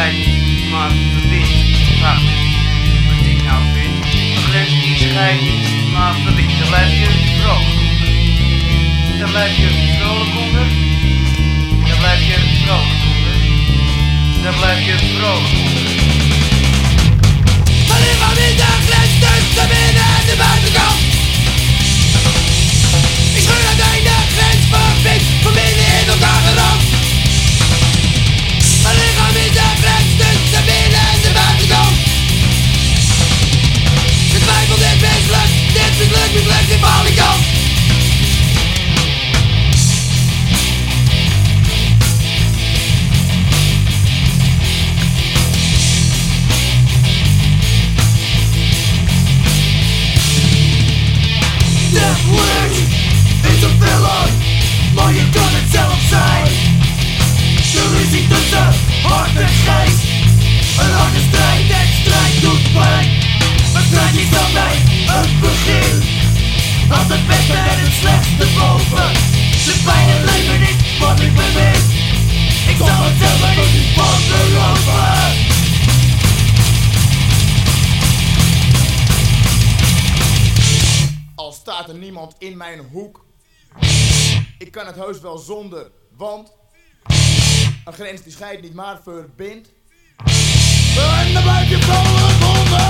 zijn maar verwit. Nou, wat ik nou vind, de grens die schijnt niet maar verwit. Dan blijf je vrolijk onder. Dan blijf je vrolijk onder. Dan blijf je vrolijk onder. Dan blijf je vrolijk onder. Wanneer van niet de grens tussen binnen en de buitenkant? Een harde strijd en strijd doet pijn. Maar strijd is altijd het begin, als het beste en het slechtste boven. De pijn en leven is wat ik bemin, ik zal het zelf niet van beloven. Al staat er niemand in mijn hoek. Ik kan het heus wel zonder, want een grens die scheidt niet maar verbindt. En dan blijf je vrolijk onder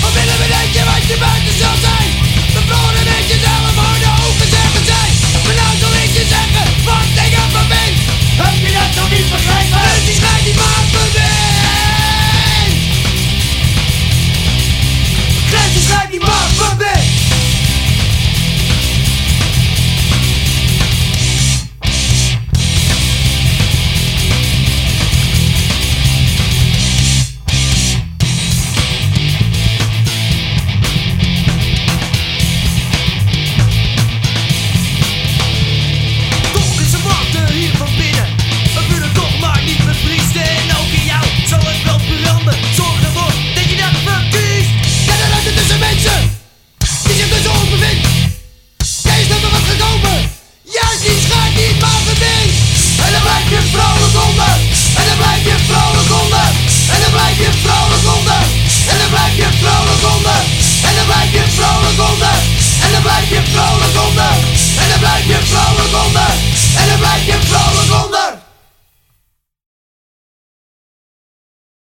Van binnen bedenk je